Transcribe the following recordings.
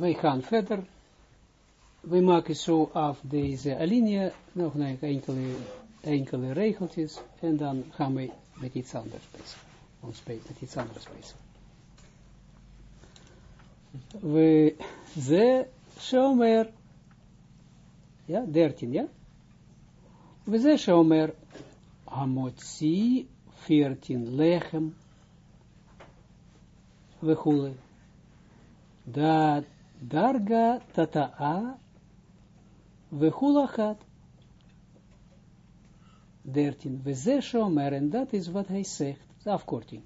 wij gaan verder. We maken zo af deze alinea, nog enkele, enkele regeltjes, en dan gaan we met iets anders bezig. Ons met iets anders bezig. We, ze, shomer, ja, dertien, ja? We ze shomer, hamotzi, veertien, lechem, we goelen. Dat darga tata'a gaat. 13. We ze shomer, en dat is wat hij zegt. De afkorting.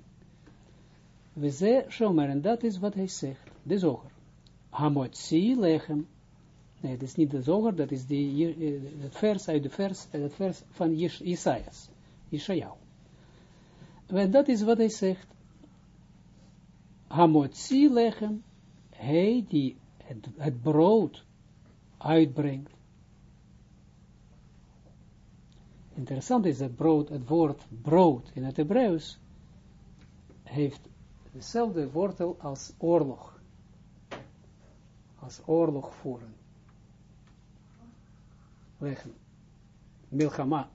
We ze shomer, en dat is wat hij zegt. De zoger. Hamotzi lechem. Nee, dat is niet de zoger, dat is die, het vers uit de vers, het vers van Jesajas. Ishayahu. En dat is wat hij zegt. Hamotzi lechem hij die het, het brood uitbrengt. Interessant is dat brood, het woord brood in het Hebreeuws heeft dezelfde wortel als oorlog. Als oorlog voeren. Leggen. Milchama.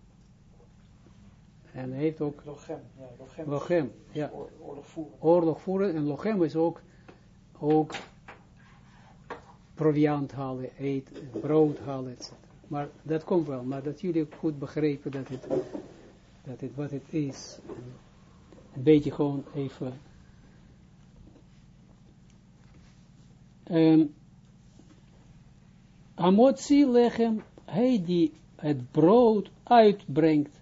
En heeft ook... Lochem. Ja, lochem. Lochem, ja. Oorlog voeren. Oorlog voeren. En lochem is ook, ook proviant halen, eten, brood halen, etc. Maar dat komt wel, maar dat jullie goed begrijpen dat het, dat het wat het is. Een beetje gewoon even... Um, Amotzi lechem, hij die het brood uitbrengt,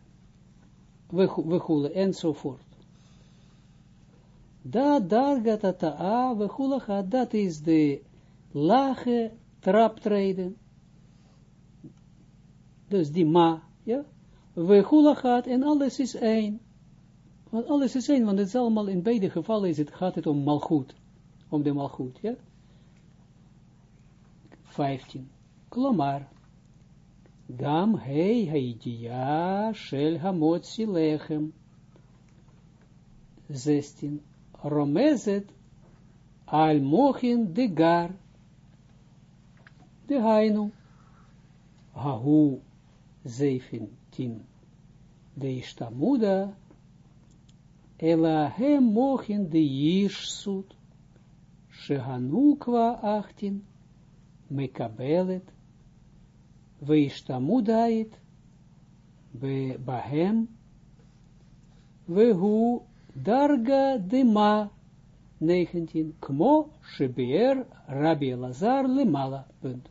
we, we goelen, enzovoort. Da dargata ta'a, we gaat, dat is de lage traptreden, dus die ma, ja, we hula gaat en alles is één. Want alles is één, want het is allemaal, in beide gevallen is het, gaat het om malgoed, om de malgoed, ja. 15. Klomar. Gam hei haidia shel hamotzi lechem. 16. Romezet al mochin de gar de hainu, hahu zeventin, de ishtamuda, ela hem mochin de yishsut, shehanukwa achtin, mekabelet, veishtamudait, be bahem, vehu darga de ma, 19, kmo shebeer rabbi Lazar lemala, punt.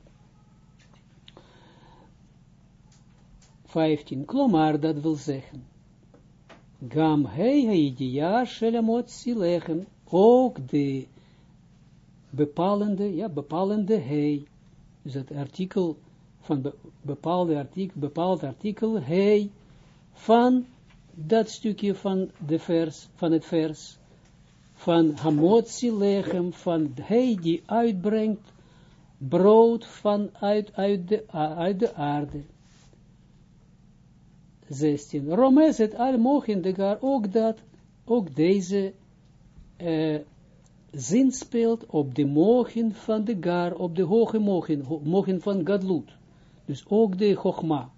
15, klomar, dat wil zeggen, gam hei haidia shelamot silechem, ook de bepalende, ja, bepalende hei, dus het artikel van be, bepaalde artikel, bepaald artikel hei, van dat stukje van de vers, van het vers, van hamotzi lechem, van hij die uitbrengt brood van uit, de, uit de aarde. 16. Romes het al mogen de gar, ook dat, ook deze uh, zin speelt op de mogen van de gar, op de hoge mogen, mogen van Gadlut. Dus ook de Chogma.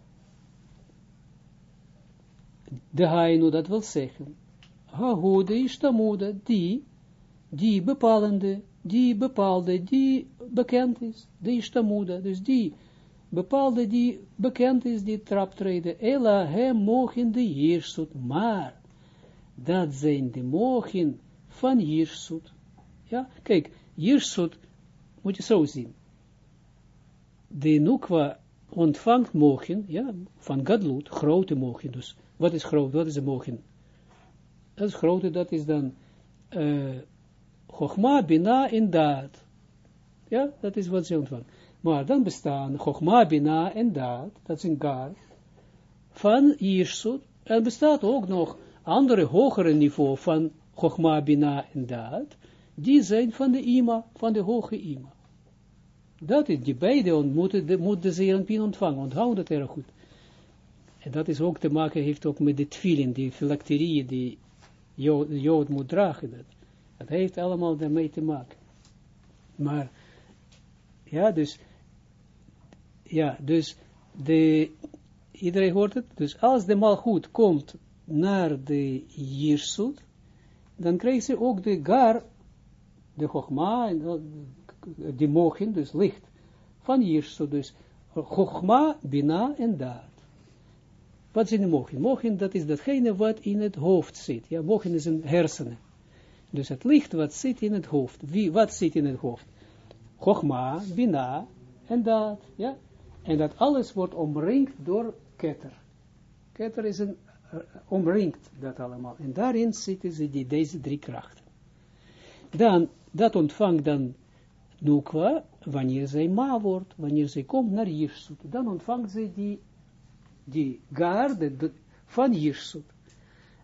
De Hainu, dat wil zeggen. Hahude is tamuda, die, die bepalende, die bepaalde, die bekend is, de is tamuda, dus die bepaalde die bekend is, die traptreden, ela hem mogen de Jirsut, maar dat zijn de mogen van Jirsut. Ja, kijk, Jirsut moet je zo zien. De Nukwa ontvangt mogen, ja, van Gadlut, grote mogen, dus wat is groot, wat is de mogen? Dat is grote, dat is dan uh, Chogma, Bina en Daad. Ja, dat is wat ze ontvangt. Maar dan bestaan Chogma, Bina en Daad, dat een gar, van Jirsut. Er bestaat ook nog andere hogere niveau van Chogma, Bina en Daad, die zijn van de Ima, van de hoge Ima. Dat is, die beide ontmoeten, de, moet de Zerenpien ontvangen, onthoud dat erg goed. En dat is ook te maken, heeft ook met de tvilin, die filacterieën, die Jood, Jood moet dragen. Dat. dat heeft allemaal daarmee te maken. Maar Ja, dus, ja, dus de, iedereen hoort het, dus als de malgoed komt naar de jirsut, dan krijgt ze ook de gar, de chogma, de mogen, dus licht, van jirsut, dus chogma, bina en daad. Wat zijn de mogen? Mogen, dat is datgene wat in het hoofd zit. Ja, mogen is een hersenen. Dus het licht wat zit in het hoofd. Wie, wat zit in het hoofd? Chogma, Bina en dat. Ja? En dat alles wordt omringd door ketter. Ketter is een, uh, omringt dat allemaal. En daarin zitten ze die, deze drie krachten. Dan, dat ontvangt dan Nukwa, wanneer zij ma wordt, wanneer zij komt naar Jirsut. Dan ontvangt zij die, die garde van Jirsut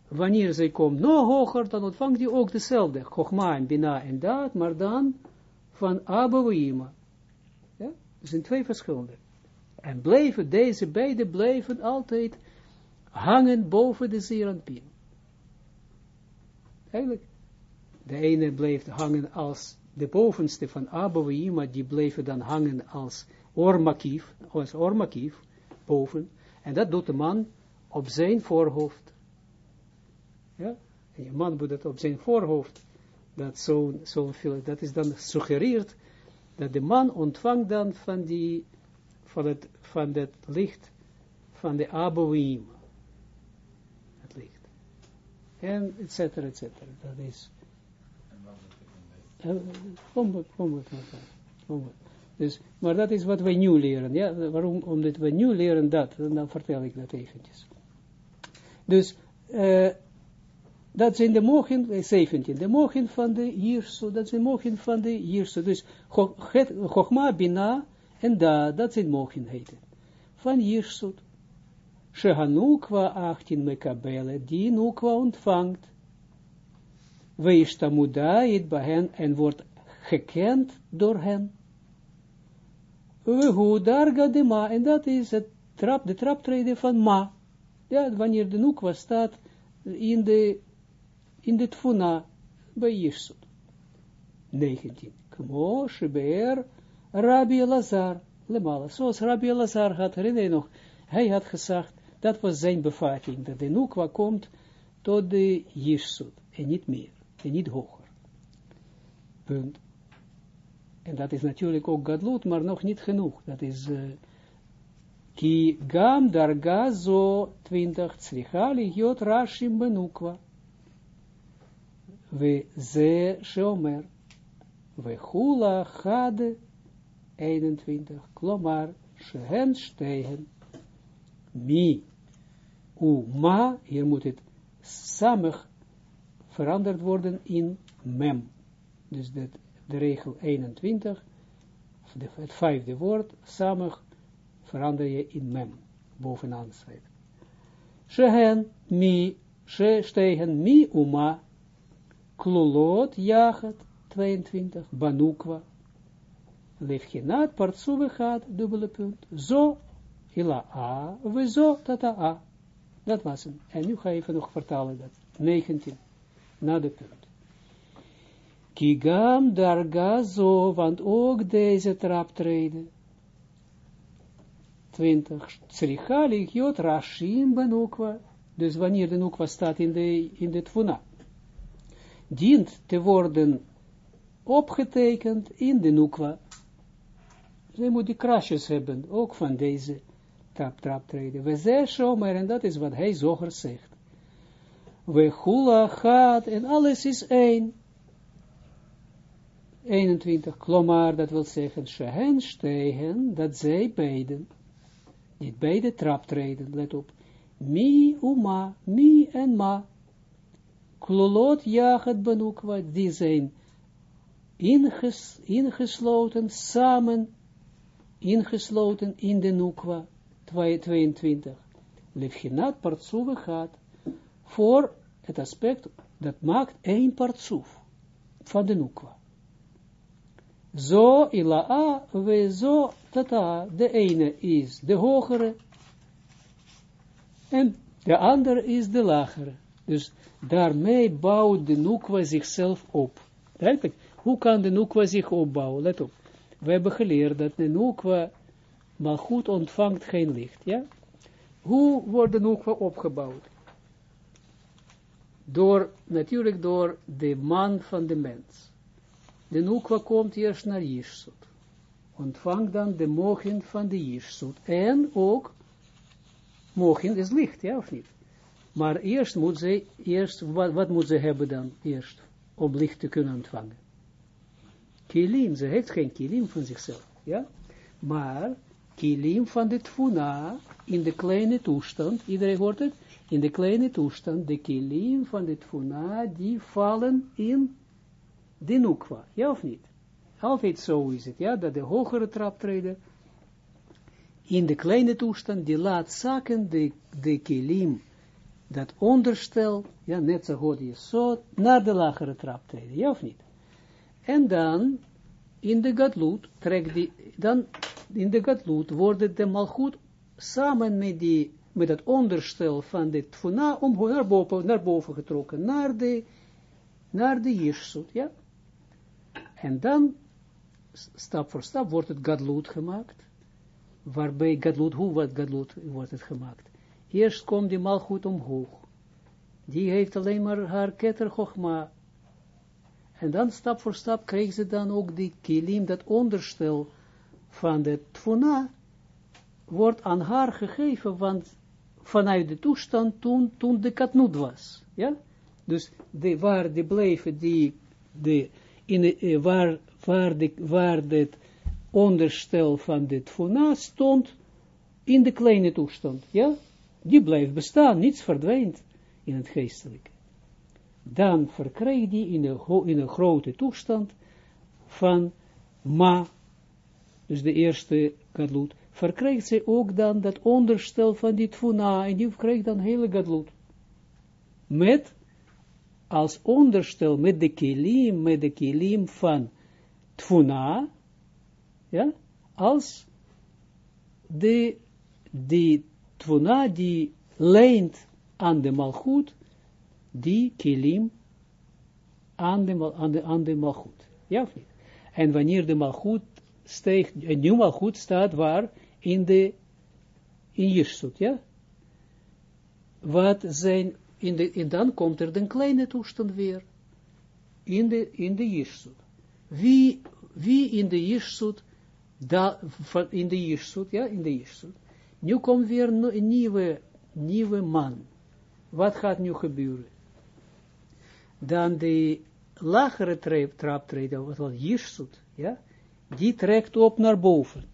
wanneer zij komt nog hoger, dan ontvangt hij ook dezelfde, Chogma en Bina en dat, maar dan van Abouima. Ja, zijn twee verschillende. En blijven, deze beide blijven altijd hangen boven de Zeranpin. Eigenlijk, de ene blijft hangen als de bovenste van Abouima, die blijven dan hangen als ormakief, als ormakief, boven, en dat doet de man op zijn voorhoofd. Ja? En je man moet dat op zijn voorhoofd, dat zo, zo veel, dat is dan suggereert, dat de man ontvangt dan van die, van het, van het licht, van de aboïm, het licht. En et cetera, et cetera. Dat is, kom, kom, kom, dus, maar dat is wat wij nu leren. Ja? Waarom? Omdat we nu leren dat. Dan vertel ik dat eventjes. Dus, uh, dat zijn de mogen, 17, de mogen van de Jirso, dat zijn mogen van de Jirso. Dus Chogma, Bina en Da, dat zijn mogen heten. Van Jirsut. Shehanukwa 18 mekabele, die Nukwa ontvangt. Weishtamudait bij hen en wordt gekend door hen. Wehu darga de ma, en dat is het trap, de traptreden van ma. Ja, wanneer de Nukwa staat in de in de tfuna bij Yeshut. 19. Kmo shebeer Rabbi Lazar lemala. Zoals Rabbi Lazar had, herinner je nog, hij had gezegd, dat was zijn bevatting, dat de Nukwa komt tot de Yeshut, en niet meer, en niet hoger. Punt. En dat is natuurlijk ook Gadlut, maar nog niet genoeg. Dat is, uh, ki gam darga zo 20 tsricha ligiot rashim benukwa we ze shomer, we hula gade, 21, klomar, shehen stegen, mi, u ma, hier moet het samig veranderd worden in mem. Dus dat, de regel 21, de, het vijfde woord, samig verander je in mem, bovenaan schrijven. Shehen, mi, she stegen, mi, uma, klulot jachet 22, banukwa, lefchinat partsuwe gaat, dubbele punt, zo, ila a, we zo, tata a. Dat was hem. En nu ga ik even nog vertalen dat. 19, na de punt. Kigam darga zo, want ook deze traptreden. 20, tsricha ligiot rashim banukwa. Dus wanneer de nukwa staat in de, in de tvuna dient te worden opgetekend in de nukwa. Zij moet die krasjes hebben, ook van deze trap, traptreden. We zeggen maar, en dat is wat hij zoger zegt. We hula gaat, en alles is één. 21, klomar, dat wil zeggen, shehen stegen, dat zij beiden, niet beide traptreden, let op, mi, uma, mi en ma, klolot jaget benukwa, die zijn inges, ingesloten, samen ingesloten in de nukwa, 22. Lefchinat partsoeve gaat voor het aspect dat maakt één partsoef van de nukwa. Zo ila'a we zo tata, de ene is de hogere en de andere is de lagere. Dus daarmee bouwt de Nukwa zichzelf op. Hoe kan de Nukwa zich opbouwen? Let op. we hebben geleerd dat de Nukwa maar goed ontvangt geen licht, ja? Hoe wordt de Nukwa opgebouwd? Door, natuurlijk door de man van de mens. De Nukwa komt eerst naar Jirsut. Ontvangt dan de mogen van de Jirsut. En ook, mogen is licht, ja of niet? Maar eerst moet ze, eerst, wat, wat moet ze hebben dan eerst, om licht te kunnen ontvangen? Kilim, ze heeft geen kilim van zichzelf, ja? Maar, kilim van de tfuna, in de kleine toestand, iedereen hoort het, in de kleine toestand, de kilim van de tfuna, die vallen in de nukwa, ja of niet? Altijd zo is het, ja, dat de hogere traptreden, in de kleine toestand, die laat zakken de, de kilim, dat onderstel, ja, net zo goed je zo, naar de lagere traptreden, ja of niet? En dan, in de gadloed, trek die, dan, in de gadloed wordt de malgoed samen met die, met het onderstel van de tfuna, om naar boven, getrokken, naar de, naar de jirsut, ja? En dan, stap voor stap, wordt het gadloed gemaakt, waarbij gadloed, hoe wordt gadloed, wordt het gemaakt? Eerst komt die malgoed omhoog. Die heeft alleen maar haar ketter. En dan stap voor stap kreeg ze dan ook die kilim, dat onderstel van de tfuna, wordt aan haar gegeven, want vanuit de toestand toen, toen de katnoed was. Ja? Dus de, waar de bleven die, de, in de, eh, waar, waar, de, waar het onderstel van de tfuna stond, in de kleine toestand. Ja? die blijft bestaan, niets verdwijnt in het geestelijke. Dan verkrijgt die in een, in een grote toestand van ma, dus de eerste gadlut, verkrijgt zij ook dan dat onderstel van die tfuna, en die krijgt dan hele gadlut. Met, als onderstel, met de kilim, met de kilim van tfuna, ja, als de, die Tvuna die leent aan de malchut, die kilim aan de, aan de, aan de malchut. Ja of niet? En wanneer de malchut steekt, een nieuw malchut staat waar? In de, in Jirsut, ja? Wat zijn, in de, en dan komt er de kleine toestand weer. In de, in de Jirsut. Wie, wie in de Jirsut, da, in de Jirsut, ja, in de Jirsut, nu komt weer een nieuwe, nieuwe man. Wat gaat nu gebeuren? Dan de lagere traptreden, wat wat Jirsut, ja, die trekt op naar boven.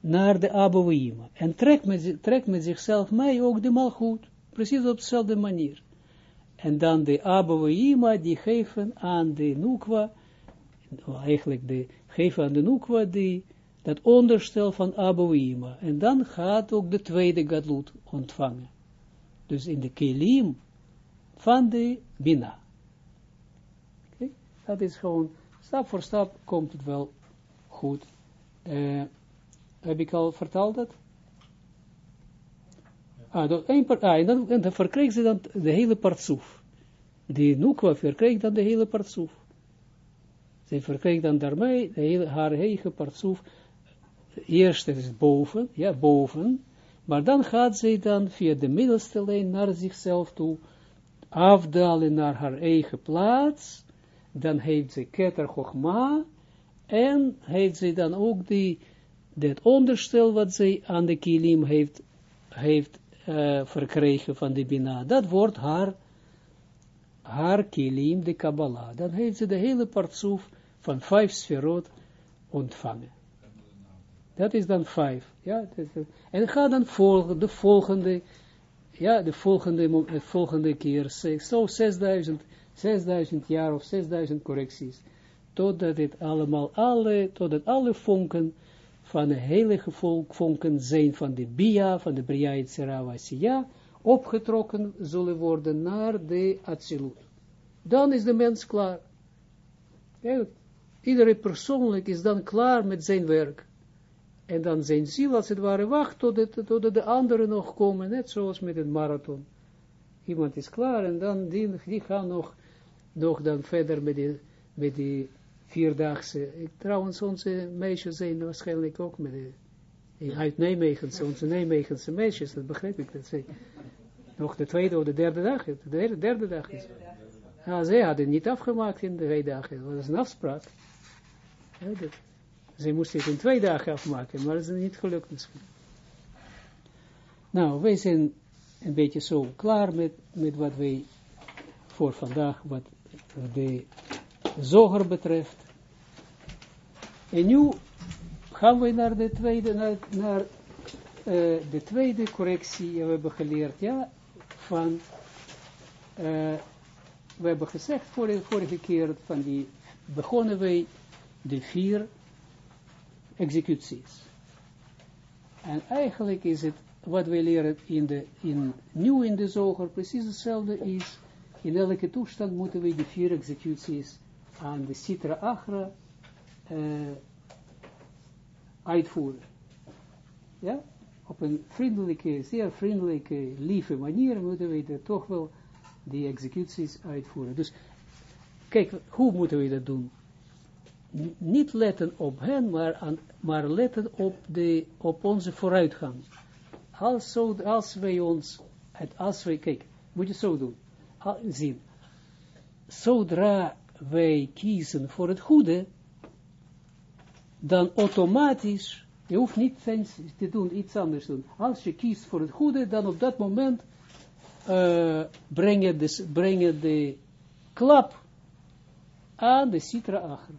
Naar de Abouima. En trekt met, trekt met zichzelf mee ook de malgoed. Precies op dezelfde manier. En dan de Abouima, die geven aan de Nukwa, eigenlijk de, geven aan de Nukwa die dat onderstel van Abouima. En dan gaat ook de tweede gadlut ontvangen. Dus in de kelim van de Bina. Okay? Dat is gewoon, stap voor stap komt het wel goed. Uh, heb ik al verteld dat? Ah, een part, ah, en dan verkreeg ze dan de hele partsoef. Die Nukwa verkreeg dan de hele partsoef. Ze verkreeg dan daarmee de hele, haar eigen partsoef eerst is boven, ja, boven, maar dan gaat zij dan via de middelste lijn naar zichzelf toe, afdalen naar haar eigen plaats, dan heeft ze keter chogma, en heeft ze dan ook die, dat onderstel wat zij aan de kilim heeft, heeft uh, verkregen van de Bina, dat wordt haar, haar kilim, de Kabbalah. Dan heeft ze de hele partsoef van vijf sferot ontvangen. Dat is dan vijf. Ja, en ga dan volgen, de volgende, ja, de volgende, de volgende keer, zo 6000, 6000 jaar of 6000 correcties, totdat het allemaal, alle, totdat alle vonken van de heilige volk, vonken zijn van de Bia, van de Bria Yitzhara opgetrokken zullen worden naar de Atsilut. Dan is de mens klaar. Iedere persoonlijk is dan klaar met zijn werk. En dan zijn ziel, als het ware, wacht totdat, totdat de anderen nog komen, net zoals met een marathon. Iemand is klaar en dan die, die gaan nog, nog dan verder met die, met die vierdaagse. Ik, trouwens, onze meisjes zijn waarschijnlijk ook met de, uit Nijmegen, onze Nijmegense meisjes, dat begrijp ik, dat zij nog de tweede of de derde dag, de derde, derde dag is. Ja, zij hadden niet afgemaakt in de twee dagen, dat was een afspraak. Ja, dat, zij moesten het in twee dagen afmaken, maar dat is niet gelukt misschien. Nou, wij zijn een beetje zo klaar met, met wat wij voor vandaag, wat de zoger betreft. En nu gaan we naar de tweede, naar, naar uh, de tweede correctie, we hebben geleerd, ja, van, uh, we hebben gezegd vorige, vorige keer, van die, begonnen wij de vier executies. En eigenlijk is het, wat wij leren in de, in, nieuw in de zoger, precies hetzelfde is, in elke toestand moeten we de vier executies aan de Sitra Achra uh, uitvoeren. Ja? Op een vriendelijke, zeer vriendelijke, lieve manier moeten we toch wel die executies uitvoeren. Dus, kijk, hoe moeten we dat doen? Niet letten op hen, maar, aan, maar letten op, de, op onze vooruitgang. Als, zo, als wij ons, als wij, kijk, moet je zo doen, zien, zodra wij kiezen voor het goede, dan automatisch, je hoeft niet te doen, iets anders doen. Als je kiest voor het goede, dan op dat moment uh, breng, je de, de klap aan de citra achter.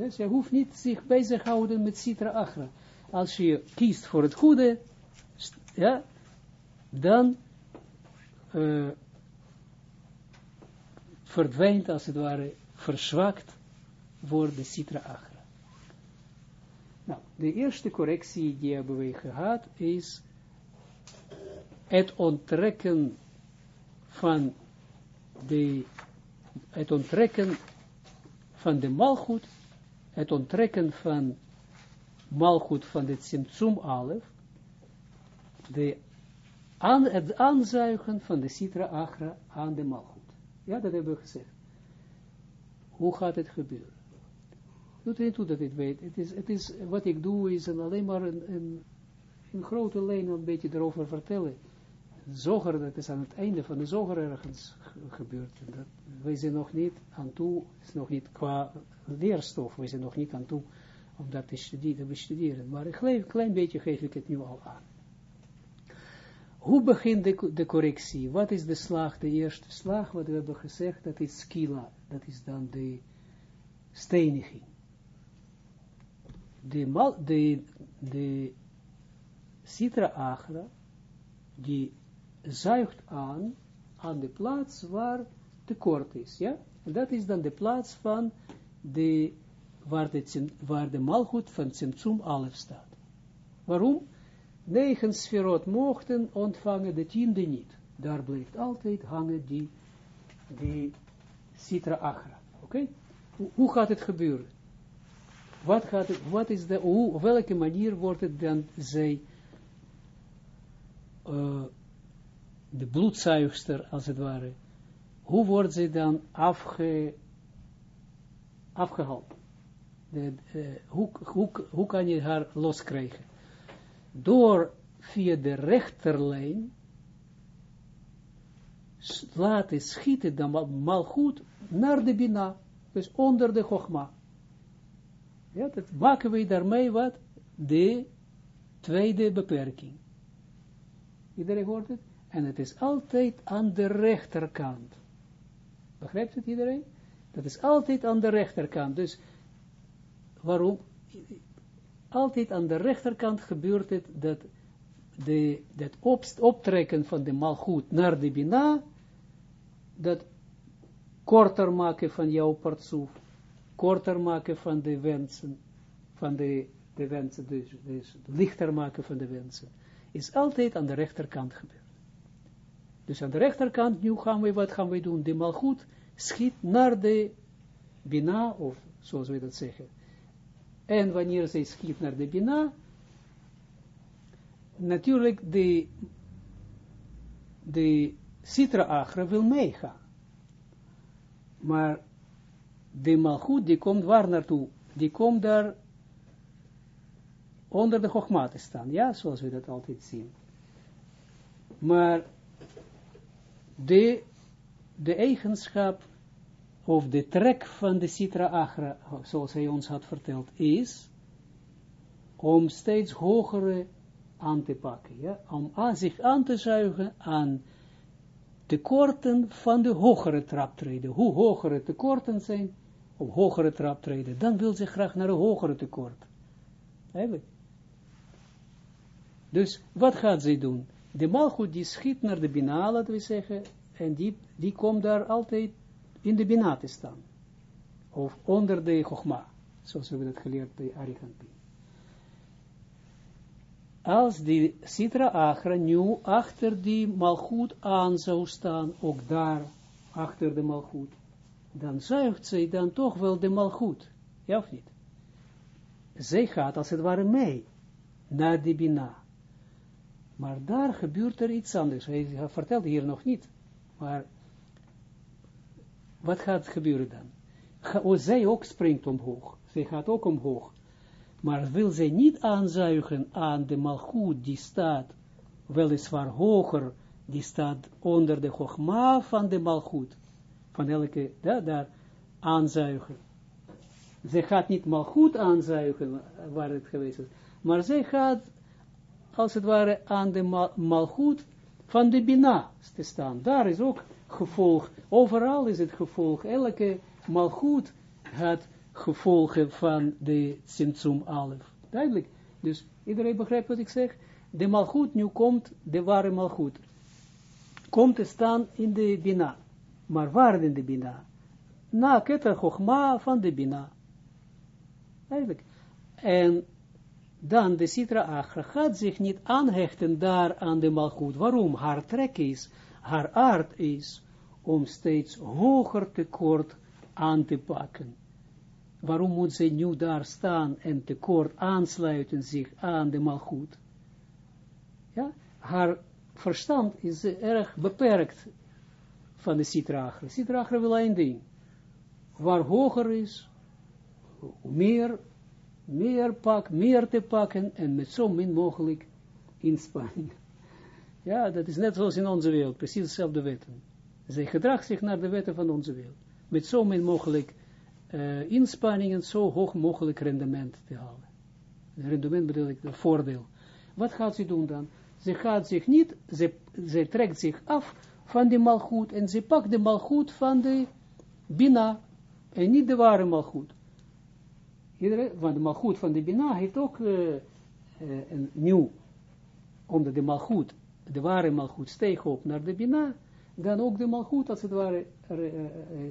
Dus je hoeft niet zich bezighouden met citra agra. Als je kiest voor het goede, ja, dan uh, verdwijnt als het ware, verzwakt voor de citra agra. Nou, de eerste correctie die hebben we gehad is het onttrekken van de, het onttrekken van de malgoed het onttrekken van malgoed van de Tsimtsum Alef, de aan, het aanzuigen van de Sitra Agra aan de malgoed. Ja, dat hebben we gezegd. Hoe gaat het gebeuren? Doet niet toe dat ik weet. Het is, het is, wat ik doe is alleen maar een, een, een grote lijn een beetje erover vertellen zoger, dat is aan het einde van de zoger ergens gebeurd. Dat, wij zijn nog niet aan toe, is nog niet qua leerstof, wij zijn nog niet aan toe om dat te studeren, bestuderen. Maar een klein, klein beetje geef ik het nu al aan. Hoe begint de, de correctie? Wat is de slag, de eerste slag, wat we hebben gezegd, dat is skila, dat is dan de steniging. De, de, de citra agra, die zuigt aan, aan de plaats waar tekort is, ja? En dat is dan de plaats van de, waar de, waar de malgoed van Tsimtsum Alef staat. Waarom? Negen sferot mochten ontvangen, de tiende niet. Daar blijft altijd hangen die, die Sitra Achra. Oké? Hoe, gaat het gebeuren? Wat gaat het, wat is de, op welke manier wordt het dan zij uh, de bloedzuigster, als het ware, hoe wordt ze dan afge, afgehaald? De, uh, hoe, hoe, hoe kan je haar loskrijgen? Door via de rechterlijn laten schieten dan mal goed naar de bina, dus onder de chogma. Ja, dat maken we daarmee wat? De tweede beperking. Iedereen hoort het? En het is altijd aan de rechterkant. Begrijpt het iedereen? Dat is altijd aan de rechterkant. Dus waarom? Altijd aan de rechterkant gebeurt het dat de, dat optrekken van de malgoed naar de bina, dat korter maken van jouw partsoef, korter maken van de wensen, van de, de wensen, dus, dus lichter maken van de wensen, is altijd aan de rechterkant gebeurd. Dus aan de rechterkant, nu gaan we, wat gaan we doen? De malgoed schiet naar de bina, of zoals we dat zeggen. En wanneer zij schiet naar de bina, natuurlijk de, de citra agra wil meegaan. Maar de malgoed, die komt waar naartoe? Die komt daar onder de Chogma te staan, ja, zoals we dat altijd zien. Maar de, de eigenschap of de trek van de Sitra Agra, zoals hij ons had verteld, is om steeds hogere aan te pakken, ja? om aan zich aan te zuigen aan tekorten van de hogere traptreden. Hoe hogere tekorten zijn, op hogere traptreden, dan wil ze graag naar een hogere tekort. Dus wat gaat zij doen? De malgoed die schiet naar de bina, laten we zeggen, en die, die komt daar altijd in de bina te staan. Of onder de chogma, zoals we dat geleerd bij Ariganti. Als die Sitra Agra nu achter die malgoed aan zou staan, ook daar, achter de malgoed, dan zuigt zij dan toch wel de malgoed, ja of niet? Zij gaat als het ware mee, naar die bina. Maar daar gebeurt er iets anders. Hij vertelt hier nog niet. Maar wat gaat gebeuren dan? Zij ook springt omhoog. Zij gaat ook omhoog. Maar wil zij niet aanzuigen aan de malgoed die staat, weliswaar hoger, die staat onder de gogma van de malgoed. Van elke, daar, daar aanzuigen. Zij gaat niet malgoed aanzuigen, waar het geweest is. Maar zij gaat als het ware aan de mal, malgoed van de Bina te staan. Daar is ook gevolg, overal is het gevolg, elke malgoed had gevolgen van de Tsimtsum Alef. Duidelijk. Dus iedereen begrijpt wat ik zeg? De malgoed nu komt, de ware malgoed, komt te staan in de Bina. Maar waar in de Bina? Na Keter Chochma van de Bina. Duidelijk. En dan de Sitra Achra gaat zich niet aanhechten daar aan de Malchut. Waarom? Haar trek is, haar aard is, om steeds hoger tekort aan te pakken. Waarom moet ze nu daar staan en tekort aansluiten zich aan de Malchut? Ja, haar verstand is erg beperkt van de Sitra Achra. Sitra Achra wil één ding. Waar hoger is, meer meer pak, meer te pakken en met zo min mogelijk inspanning. Ja, dat is net zoals in onze wereld, precies dezelfde wetten. Zij gedraagt zich naar de wetten van onze wereld. Met zo min mogelijk uh, inspanning en zo hoog mogelijk rendement te halen. Rendement bedoel ik, de voordeel. Wat gaat ze doen dan? Ze gaat zich niet, ze, ze trekt zich af van de malgoed en ze pakt de malgoed van de bina en niet de ware malgoed. Iedereen, want de malgoed van de Bina heeft ook uh, een nieuw, omdat de malgoed, de ware malgoed steeg op naar de Bina, dan ook de malgoed, als het ware, uh,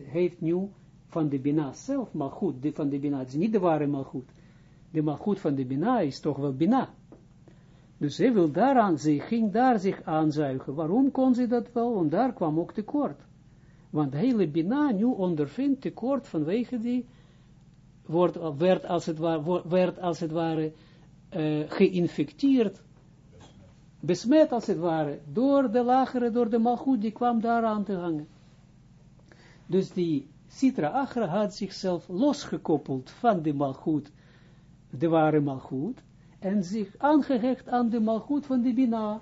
heeft nieuw van de Bina zelf, malgoed, die van de Bina, is niet de ware malgoed. De malgoed van de Bina is toch wel Bina. Dus ze wil daaraan, ze ging daar zich aanzuigen. Waarom kon ze dat wel? Want daar kwam ook tekort. Want de hele Bina nu ondervindt tekort vanwege die wordt, werd, als het ware, werd als het ware uh, geïnfecteerd, besmet als het ware, door de lagere, door de malgoed, die kwam daar aan te hangen. Dus die Sitra Achra had zichzelf losgekoppeld van de malgoed, de ware malgoed, en zich aangehecht aan de malgoed van de Bina.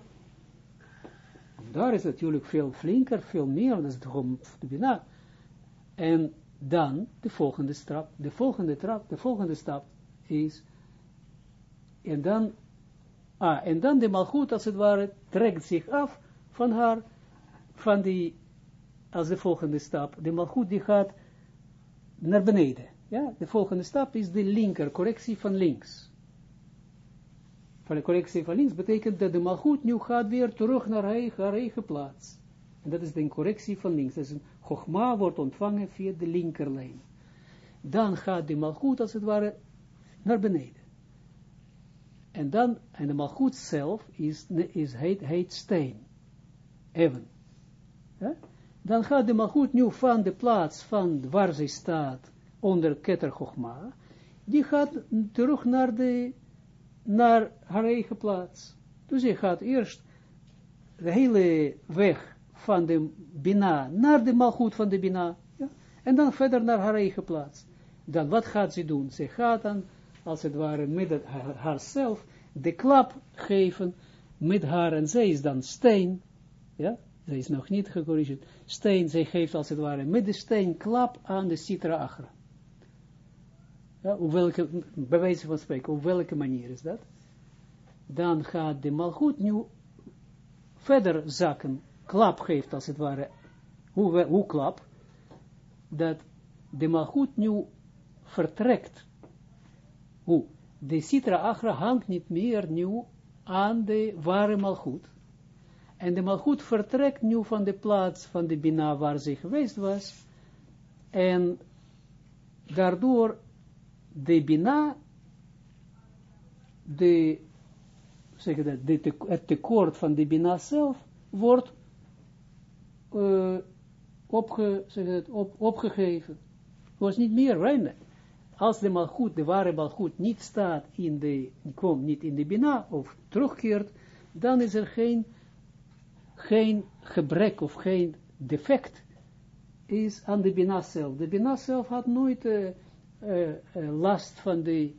Daar is natuurlijk veel flinker, veel meer, dat is de Bina. En dan de volgende stap, de volgende trap, de volgende stap is, en dan, ah, en dan de malgoed als het ware trekt zich af van haar, van die, als de volgende stap, de malgoed die gaat naar beneden, ja, de volgende stap is de linker, correctie van links. Van de correctie van links betekent dat de malgoed nu gaat weer terug naar haar eigen plaats. En dat is de correctie van links. Dus een Chogma wordt ontvangen via de linkerlijn. Dan gaat de malgoed als het ware naar beneden. En dan, en de malgoed zelf is, is heet, heet steen. Even. Ja? Dan gaat de malgoed nu van de plaats van waar zij staat, onder Keter Chogma, die gaat terug naar, de, naar haar eigen plaats. Dus je gaat eerst de hele weg van de Bina naar de malgoed van de Bina. Ja? En dan verder naar haar eigen plaats. Dan wat gaat ze doen? Ze gaat dan, als het ware, met het, haar, haarzelf de klap geven met haar. En zij is dan steen. Ja, zij is nog niet gecorrigeerd. Steen, zij geeft als het ware met de steen klap aan de citra agra. Ja, op welke, bij wijze van spreken, op welke manier is dat? Dan gaat de malgoed nu verder zakken, klap geeft als het ware, hoe, hoe klap, dat de malgoed nu vertrekt. Hoe? De citra agra hangt niet meer nu aan de ware malgoed. En de malgoed vertrekt nu van de plaats van de bina waar ze geweest was. En daardoor de bina, de, zeg dat, de, het tekort van de bina zelf wordt dat, op, opgegeven. Was niet meer ruimte. Als de malgoed, de ware malgoed, niet staat in de, komt niet in de bina, of terugkeert, dan is er geen, geen gebrek of geen defect is aan de bina zelf. De bina zelf had nooit uh, uh, last van de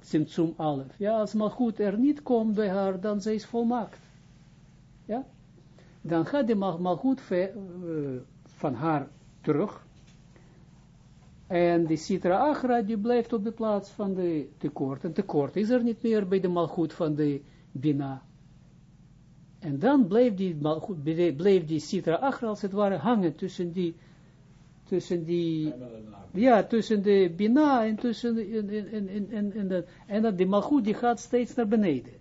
Simtsum Alef. Ja, als malgoed er niet komt bij haar, dan zij is volmaakt. Dan gaat de malgoed van haar terug. En die Sitra Agra, die blijft op de plaats van de tekort. En tekort is er niet meer bij de malgoed van de Bina. En dan bleef die, malgoed, bleef die Sitra als het ware hangen tussen die, tussen die, ja, tussen de Bina en tussen, de, en, en, en, en, en, en dat die malgoed die gaat steeds naar beneden.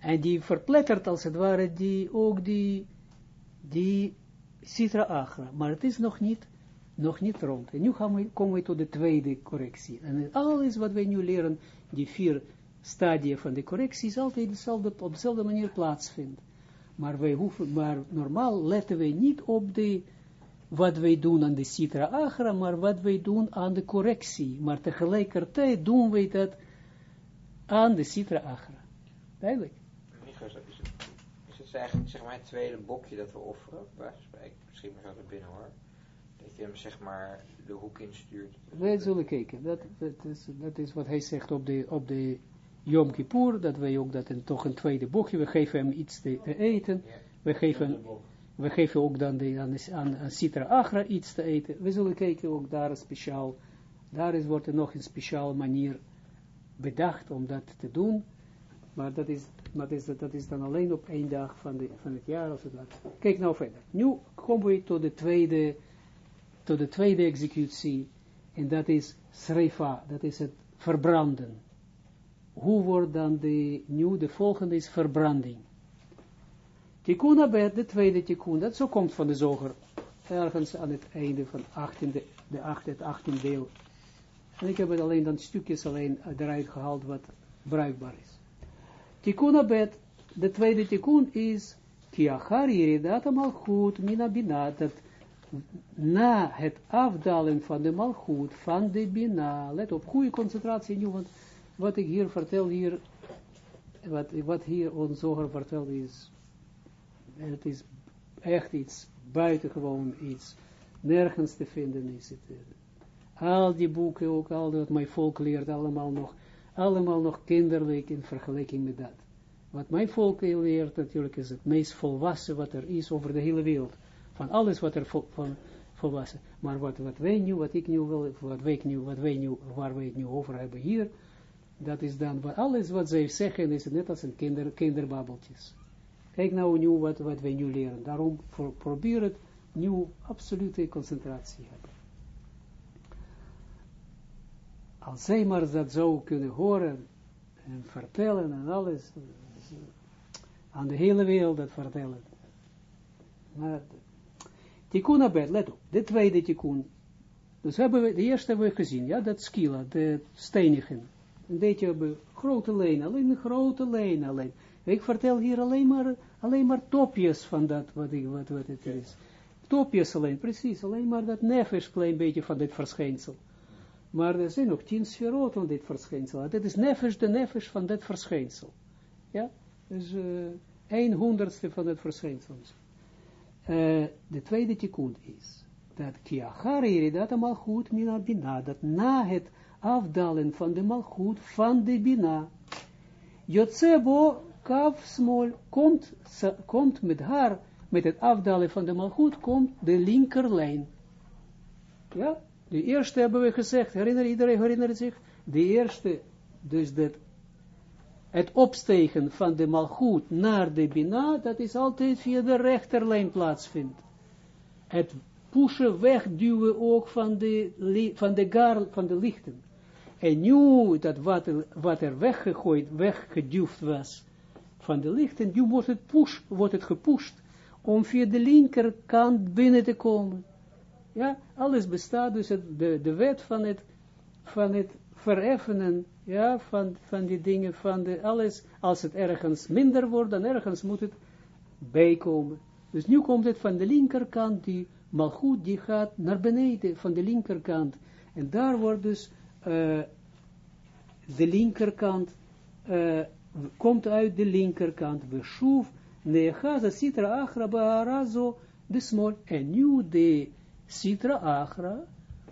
En die verplettert als het ware die, ook die, die Sitra Agra. Maar het is nog niet, nog niet rond. En nu gaan we, komen we tot de tweede correctie. En alles wat wij nu leren, die vier stadia van de correctie, is altijd dezelfde, op dezelfde manier plaatsvinden. Maar wij hoeven, maar normaal letten wij niet op de, wat wij doen aan de Sitra Agra, maar wat wij doen aan de correctie. Maar tegelijkertijd doen wij dat aan de Sitra Agra. Duidelijk is eigenlijk zeg maar, het tweede bokje dat we offeren, misschien maar zo naar binnen hoor. Dat je hem zeg maar de hoek instuurt. Wij zullen kijken, dat, dat, is, dat is wat hij zegt op de, op de Yom Kippur, dat wij ook dat en toch een tweede bokje, we geven hem iets te, eten, we, geven, we geven ook dan de, aan, aan, aan Sitra Agra iets te eten, we zullen kijken ook daar speciaal, daar is, wordt er nog een speciale manier bedacht om dat te doen, maar dat is dat is, dan alleen op één dag van, de, van het jaar. Of dat. Kijk nou verder. Nu komen we tot de tweede, tot de tweede executie. En dat is srefa, dat is het verbranden. Hoe wordt dan de, nu de volgende is verbranding. Tikkun abed, de tweede tikkun, dat zo komt van de zoger. Ergens aan het einde van 18e, de 8, het 18 deel. En ik heb het alleen dan stukjes alleen eruit gehaald wat bruikbaar is. Tikkun abet, de tweede tikkun is, ki achar yiridat malchut mina na het afdalen van de malchut, van de bina, let op, goede concentratie nu, want wat ik hier vertel, hier, wat, wat hier ons zoger vertelt is, het is echt iets buitengewoon iets, nergens te vinden is het. Al die boeken, ook al dat mijn volk leert allemaal nog, allemaal nog kinderlijk in vergelijking met dat. Wat mijn volk leert natuurlijk is het meest volwassen wat er is over de hele wereld. Van alles wat er van volwassen. Maar wat, wat wij nu, wat ik nu wil, wat wij nu, wat wij nu, waar wij het nu over hebben hier, dat is dan, wat, alles wat zij zeggen is net als een kinder, kinderbabbeltjes. Kijk nou nu wat, wat wij nu leren. Daarom probeer het nu absolute concentratie hebben. Als zij maar dat zou kunnen horen en vertellen en alles, aan de hele wereld dat vertellen. Maar, tikkun abed, let op, de tweede tikkun. Dus hebben we, de eerste hebben we gezien, ja, dat skila, de stenigen. Een beetje hebben grote lijnen, alleen een grote lijn alleen. Ik vertel hier alleen maar, alleen maar topjes van dat, wat, ik, wat, wat het is. Topjes alleen, precies, alleen maar dat nefes klein beetje van dit verschijnsel. Maar er zijn nog tien sferot van dit verschijnsel. Dit is nefesh, de nefesh van dit verschijnsel. Ja, dus uh, een honderdste van het verschijnsel. Uh, de tweede tikkun is, dat kiachari dat malchut mina bina, dat na het afdalen van de malchut van de bina, Jotsebo kaf smol komt, komt met haar, met het afdalen van de malchut, komt de linkerlijn. Ja, de eerste hebben we gezegd, herinner iedereen herinnert zich, de eerste, dus dat het opstegen van de malchut naar de bina, dat is altijd via de rechterlijn plaatsvindt. Het pushen, wegduwen ook van de, van de, gar, van de lichten. En nu dat wat wat er weggegooid, weggeduwd was van de lichten, nu wordt het, push, wordt het gepusht om via de linkerkant binnen te komen. Ja, alles bestaat dus het, de, de wet van het, van het vereffenen, ja, van, van die dingen, van de, alles, als het ergens minder wordt, dan ergens moet het bijkomen. Dus nu komt het van de linkerkant, die malgoed, die gaat naar beneden, van de linkerkant. En daar wordt dus uh, de linkerkant, uh, komt uit de linkerkant, baharazo, de smol, en nu sitra achra,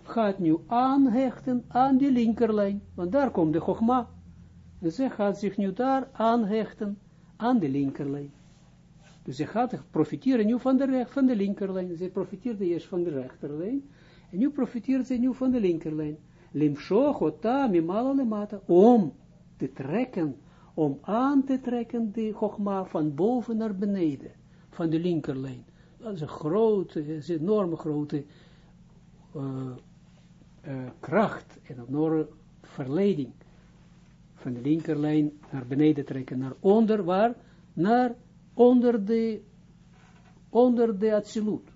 gaat nu aanhechten aan de linkerlijn, want daar komt de chogma. Dus zij gaat zich nu daar aanhechten aan de linkerlijn. Dus ze gaat profiteren nu van de, recht, van de linkerlijn. Ze profiteerde eerst van de rechterlijn. En nu profiteert ze nu van de linkerlijn. Limshoch ota mimala lemata. Om te trekken, om aan te trekken de chogma van boven naar beneden. Van de linkerlijn. Dat is een grote, is een enorme grote uh, uh, kracht en een enorme verleiding. Van de linkerlijn naar beneden trekken, naar onder, waar? Naar onder de, onder de absolute.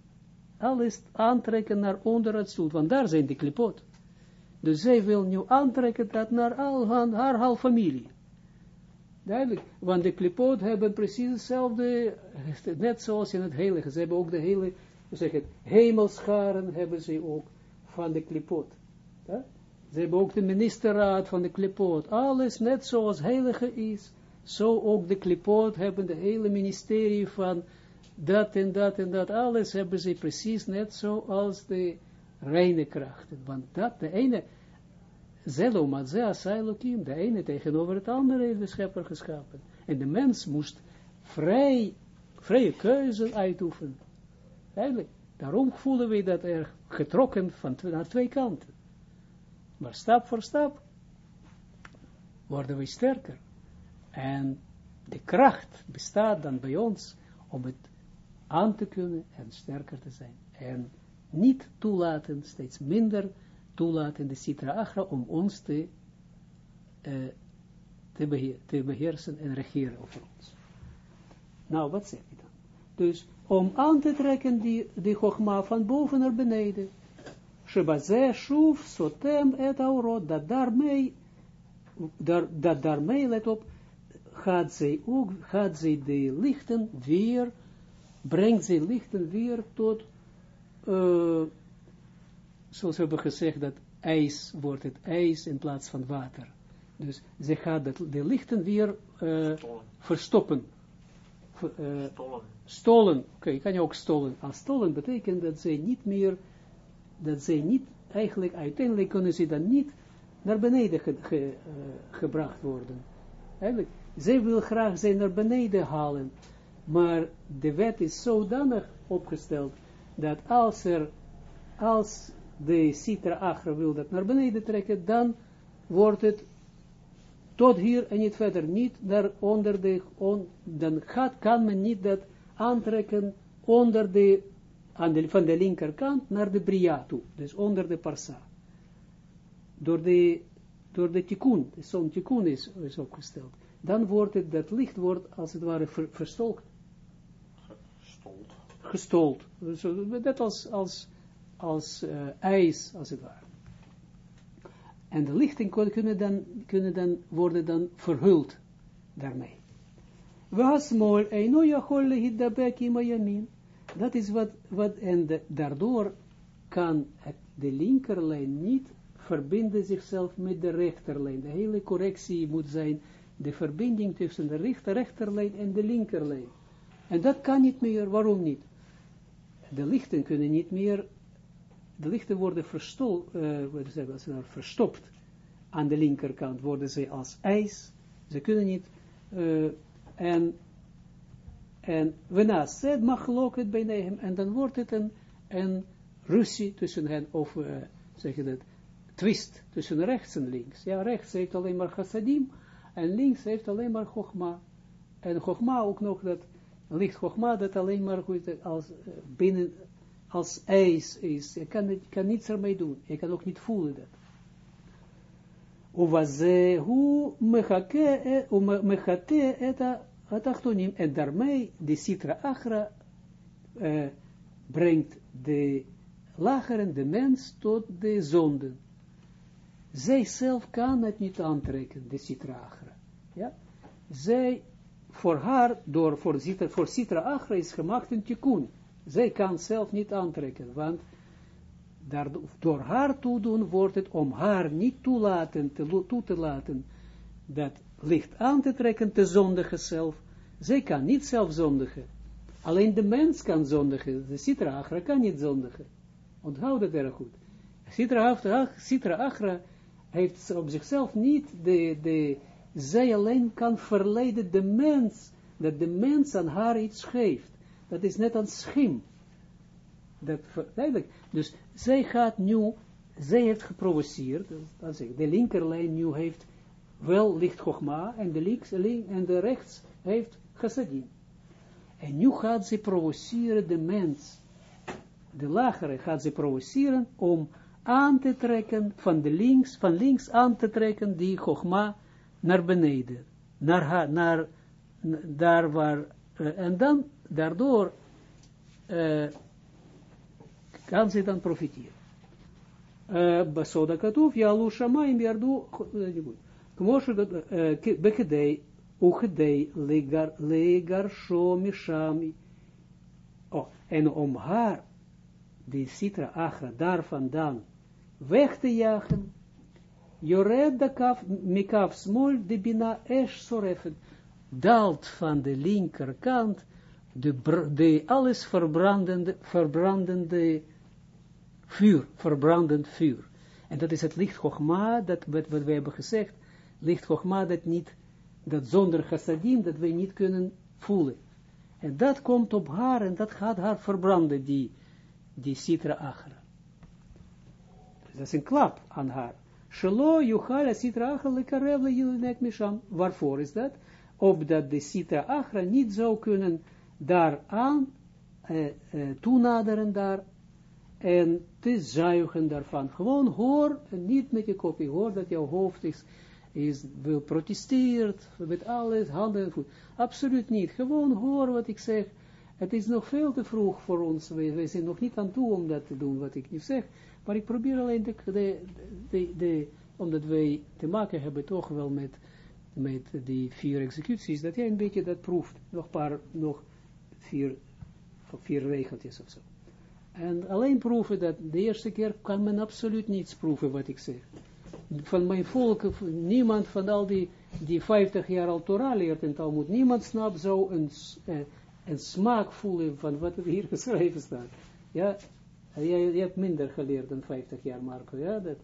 Alles aantrekken naar onder het absolute, want daar zijn de klipot. Dus zij wil nu aantrekken dat naar al haar, haar half familie. Duidelijk, want de klipot hebben precies hetzelfde, net zoals in het heilige. Ze hebben ook de hele, zeg het, hemelscharen hebben ze ook van de klipot. Ja? Ze hebben ook de ministerraad van de klipot. Alles net zoals heilige is zo ook de klipoot hebben de hele ministerie van dat en dat en dat, alles hebben ze precies net zoals de reine krachten. Want dat, de ene, zelom, ze asailokim, de ene tegenover het andere heeft de schepper geschapen. En de mens moest vrij, vrije keuze uitoefenen. Eigenlijk, daarom voelen we dat er getrokken van naar twee kanten. Maar stap voor stap worden we sterker. En de kracht bestaat dan bij ons om het aan te kunnen en sterker te zijn. En niet toelaten, steeds minder toelaten de Sitra Achra om ons te, uh, te, beheer, te, beheersen en regeren over ons. Nou, wat zeg je dan? Dus om aan te trekken die, die Chogma van boven naar beneden. Shebaze shuf sotem et dat daarmee, daar, dat daarmee, let op, gaat zij ook, gaat zij de lichten weer, brengt zij lichten weer tot, uh, zoals we hebben gezegd, dat ijs wordt het ijs in plaats van water. Dus ze gaat de lichten weer uh, verstoppen. Uh, stolen. Stolen. Oké, okay, kan je ook stolen. Als stolen betekent dat zij niet meer, dat zij niet, eigenlijk uiteindelijk kunnen ze dan niet naar beneden ge, ge, uh, gebracht worden. Eigenlijk, zij wil graag zijn naar beneden halen, maar de wet is zodanig opgesteld, dat als er, als de citra achter wil dat naar beneden trekken, dan wordt het tot hier en niet verder, niet naar onder de, on, dan gaat, kan men niet dat aantrekken onder de, aan de, van de linkerkant naar de bria toe, dus onder de parsa. Door de, door de tikkun, zo'n tikkun is, is opgesteld dan wordt het, dat licht wordt als het ware ver, verstolkt. Gestold. Gestold. Dat als, als, als uh, ijs, als het ware. En de lichten kunnen dan, kunnen dan worden dan verhuld daarmee. Wasmol eino yachol lehidabek imayamin. Dat is wat, wat en de, daardoor kan de linkerlijn niet verbinden zichzelf met de rechterlijn. De hele correctie moet zijn de verbinding tussen de rechter, rechterlijn en de linkerlijn. En dat kan niet meer, waarom niet? De lichten kunnen niet meer de lichten worden verstol, uh, nou verstopt aan de linkerkant, worden ze als ijs, ze kunnen niet, uh, en, en wanneer zet mag het bij hem, en dan wordt het een, een ruzie tussen hen, of uh, zeg je dat, twist tussen rechts en links. Ja, rechts heeft alleen maar chassadim, en links heeft alleen maar chogma. En chogma ook nog dat, licht chogma, dat alleen maar goed, als, binnen, als ijs is. Je kan, je kan niets ermee doen. Je kan ook niet voelen dat. Uwazehu mechate eta atachtonim. En daarmee de citra achra uh, brengt de lageren, de mens, tot de zonden. Zij zelf kan het niet aantrekken, de citra achra. Ja? Zij, voor haar, door, voor citra achra is gemaakt een tikkun. Zij kan zelf niet aantrekken, want door haar toedoen wordt het om haar niet toelaten, te, toe te laten, dat licht aan te trekken te zondigen zelf. Zij kan niet zelf zondigen. Alleen de mens kan zondigen. De Sitra Achra kan niet zondigen. Onthoud het erg goed. Sitra, Sitra Achra heeft op zichzelf niet de, de, zij alleen kan verleiden de mens, dat de mens aan haar iets geeft. Dat is net een schim. Dat, duidelijk. Dus zij gaat nu, zij heeft geprovoceerd, dat zeg, de linkerlijn nu heeft wel licht Chogma, en de links en de rechts heeft chassadim. En nu gaat ze provoceren de mens, de lagere gaat ze provoceren om aan te trekken van de links, van links aan te trekken die Chogma naar beneden, naar naar, daar waar, uh, en dan daardoor uh, kan ze dan profiteren. בסוד הכתוב, יעלו שמיים וירדו, כמו שבכדי וכדי לגרשו משם, oh, en om haar, die citra achra, daar vandaan weg te jagen, jored de kaf, mikaf smol, de bina esh sorefen, daalt van de linkerkant, de, de alles verbrandende, verbrandende vuur, verbrandend vuur. En dat is het licht Chogma, dat wat, wat we hebben gezegd, licht Chogma dat niet, dat zonder chassadim, dat we niet kunnen voelen. En dat komt op haar en dat gaat haar verbranden, die, die citra achra. Dus dat is een klap aan haar. Shelo yuchala citra achra lekarev le misham. Waarvoor is dat? Opdat de citra achra niet zou kunnen daaraan eh, eh, toenaderen daar en te zuigen daarvan. Gewoon hoor, niet met je kopie, hoor dat jouw hoofd is, is wil protesteert met alles, handen en voeten. Absoluut niet. Gewoon hoor wat ik zeg. Het is nog veel te vroeg voor ons. Wij, zijn nog niet aan toe om dat te doen wat ik nu zeg. Maar ik probeer alleen de, de, de, omdat wij te maken hebben toch wel met, met die vier executies, dat jij een beetje dat proeft. Nog paar, nog vier, vier regeltjes of zo. En alleen proeven dat, de eerste keer kan men absoluut niets proeven wat ik zeg. Van mijn volk, niemand van al die, die 50 jaar al Torah leert in Talmud, niemand snapt zo een, eh, een smaak voelen van wat er hier geschreven staat. Ja, je, je hebt minder geleerd dan 50 jaar, Marco, ja, dat,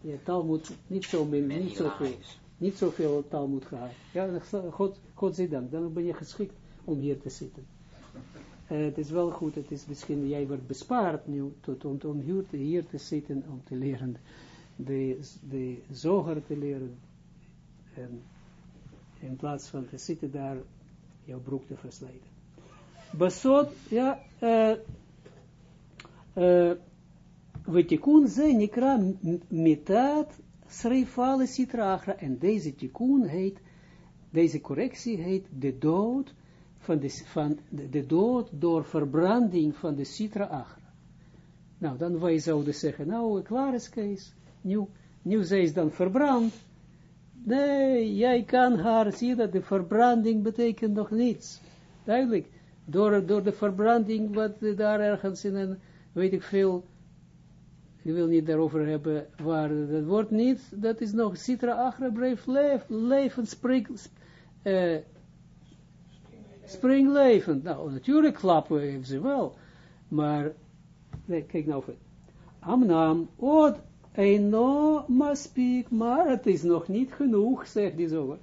je Talmud niet zo min, niet zo veel, niet zoveel Talmud gehad. Ja, God, God zij dank, dan ben je geschikt om hier te zitten. Uh, het is wel goed, het is misschien, jij wordt bespaard nu, tot, om, om hier, te, hier te zitten, om te leren, de, de zoger te leren, en in plaats van te zitten daar, jouw broek te verslijten. Basot, ja, uh, uh, Wetikun ze nikra mitat sreifale sitragra. En deze tikkun heet, deze correctie heet de dood van de, van de, dood door verbranding van de citra agra. Nou, dan wij zouden zeggen, nou, klaar is Kees, nu, nu zij is dan verbrand. Nee, jij kan haar, zien dat de verbranding betekent nog niets. Duidelijk, door, door de verbranding, wat daar ergens in een, weet ik veel, ik wil niet daarover hebben, waar dat wordt niet, dat is nog citra agra, blijft leven, spring, uh, springlevend. Nou, natuurlijk klappen heeft ze wel, maar, nee, kijk nou, Amnam, od eino maspik, maar het is nog niet genoeg, zegt die zoger.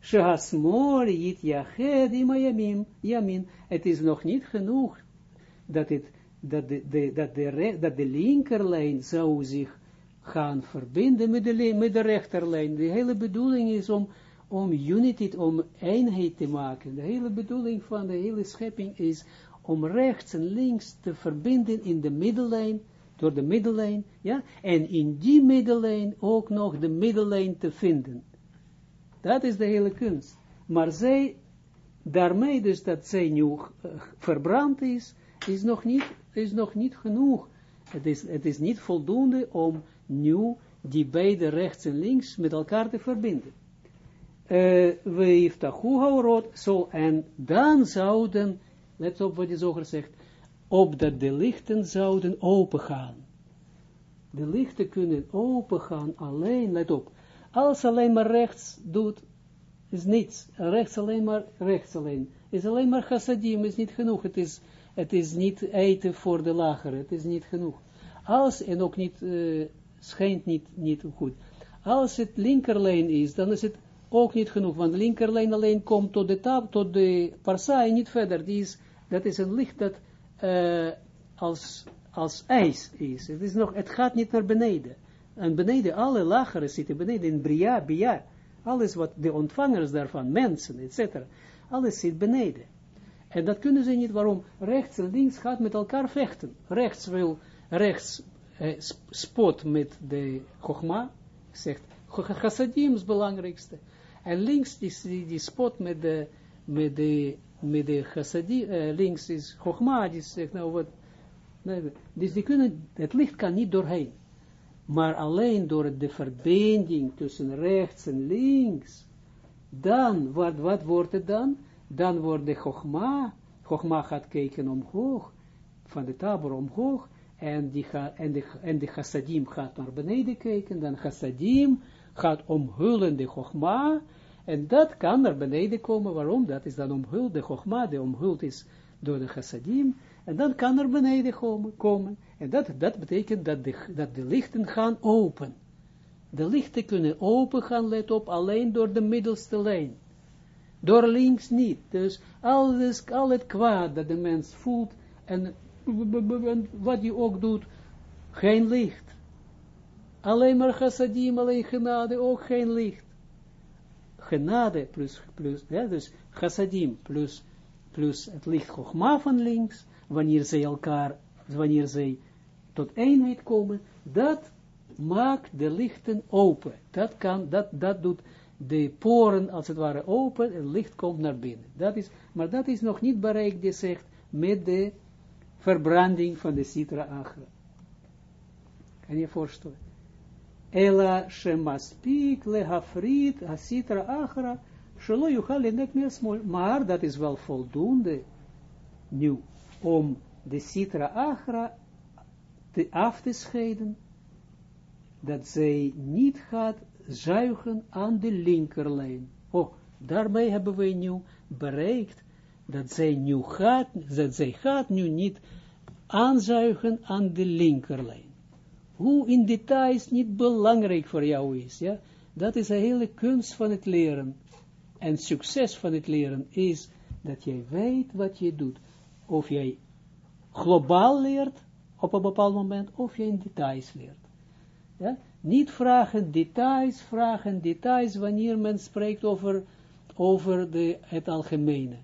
Shehasmor yit yached ima yamin. Het is nog niet genoeg dat, dat, de, de, dat, de, dat de linkerlijn zou zich gaan verbinden met de, met de rechterlijn. De hele bedoeling is om, om unity, om eenheid te maken. De hele bedoeling van de hele schepping is om rechts en links te verbinden in de middellijn, door de middellijn, ja, en in die middellijn ook nog de middellijn te vinden. Dat is de hele kunst. Maar zij, daarmee dus dat zij nu uh, verbrand is, is nog niet, is nog niet genoeg. Het is, het is niet voldoende om nu die beide rechts en links met elkaar te verbinden. Uh, we heeft rood, zo, en dan zouden, let op wat die zoger zegt, opdat de lichten zouden opengaan. De lichten kunnen opengaan alleen, let op, als alleen maar rechts doet, is niets. Rechts alleen maar, rechts alleen. Is alleen maar chassadim, is niet genoeg. Het is, het is niet eten voor de lagere, het is niet genoeg. Als, en ook niet, uh, schijnt niet, niet goed. Als het linkerlijn is, dan is het ook niet genoeg, want de linkerlijn alleen komt tot de tab, tot de parsa en niet verder. Die is, dat is een licht dat uh, als, als ijs is. Het, is nog, het gaat niet naar beneden. En beneden, alle lagere zitten beneden in Bria, Bia. Alles wat de ontvangers daarvan, mensen, etc. Alles zit beneden. En dat kunnen ze niet, waarom? Rechts en links gaat met elkaar vechten. Rechts wil, rechts eh, spot met de Chogma, zegt, chassadim is het belangrijkste. En links die, die, spot met de, met de, met de chassadim, eh, links is Chogma, die zegt, nou wat, dus die kunnen, het licht kan niet doorheen maar alleen door de verbinding tussen rechts en links, dan, wat, wat wordt het dan? Dan wordt de Chogma, Chogma gaat kijken omhoog, van de tabor omhoog, en, die ga, en, de, en de chassadim gaat naar beneden kijken, dan chassadim gaat omhullen de Chogma, en dat kan naar beneden komen, waarom? Dat is dan omhuld, de Chogma, die omhuld is door de chassadim, en dan kan er beneden komen, komen. En dat, dat betekent dat de, dat de lichten gaan open. De lichten kunnen open gaan, let op, alleen door de middelste lijn. Door links niet. Dus alles, al het kwaad dat de mens voelt, en wat hij ook doet, geen licht. Alleen maar chassadim, alleen genade, ook geen licht. Genade plus, plus ja, dus chassadim plus, plus het licht Chogma van links, wanneer zij elkaar, wanneer zij tot eenheid komen, dat maakt de lichten open. Dat kan, dat, dat doet de poren als het ware open en licht komt naar binnen. Dat is, maar dat is nog niet bereikt, die zegt, met de verbranding van de citra agra. Kan je voorstellen? Ela shemaspik lehafrit ha-citra achra shelo yuchal lenek meer Maar dat is wel voldoende nu om de citra agra te af te scheiden, dat zij niet gaat zuigen aan de linkerlijn. Oh, daarmee hebben wij nu bereikt dat zij nu gaat, dat zij gaat nu niet aanzuigen aan de linkerlijn. Hoe in details niet belangrijk voor jou is, ja, dat is een hele kunst van het leren. En succes van het leren is dat jij weet wat je doet of jij globaal leert op een bepaald moment, of jij in details leert. Ja? Niet vragen details, vragen details wanneer men spreekt over, over de, het algemene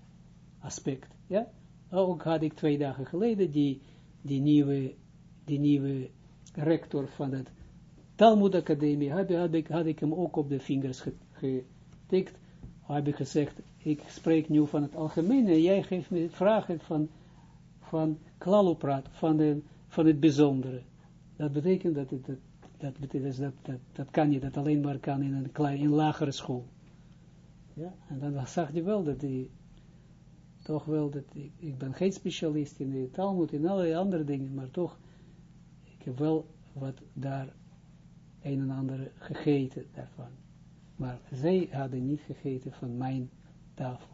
aspect. Ja? Ook had ik twee dagen geleden die, die, nieuwe, die nieuwe rector van het Talmud Academie, had, ik, had ik hem ook op de vingers getikt, heb ik gezegd, ik spreek nu van het algemene, jij geeft me vragen van van klalopraat, van, de, van het bijzondere. Dat betekent dat, het, dat, dat, betekent dat, dat, dat kan je dat alleen maar kan in een, klein, in lagere school. Ja, en dan zag je wel dat die, toch wel dat ik, ik ben geen specialist in de Talmud, in allerlei andere dingen, maar toch, ik heb wel wat daar een en ander gegeten daarvan. Maar zij hadden niet gegeten van mijn tafel.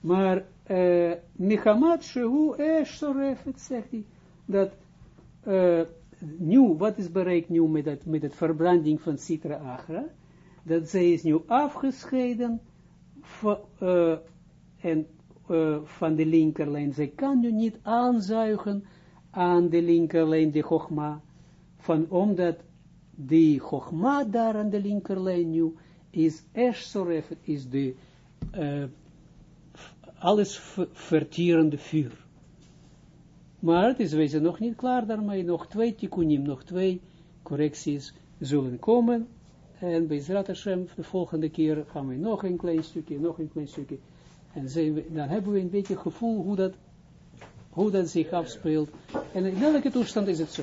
Maar, uh, Michamat Shehu Esh Sorefet, zegt hij, dat uh, nu, wat is bereikt nu met het, met het verbranding van Sitra Agra? Dat zij is nu afgescheiden uh, en, van de linkerlijn. Zij kan nu niet aanzuigen aan de linkerlijn, de Chogma, van omdat die Chogma daar aan de linkerlijn nu is Eshsoref, is de uh, alles vertierende vuur. Maar het is, zijn nog niet klaar daarmee, nog twee tikkunim, nog twee correcties zullen komen. En bij Zrat Hashem, de volgende keer gaan we nog een klein stukje, nog een klein stukje. En dan hebben we een beetje gevoel hoe dat, hoe dat zich afspeelt. En in welke toestand is het zo?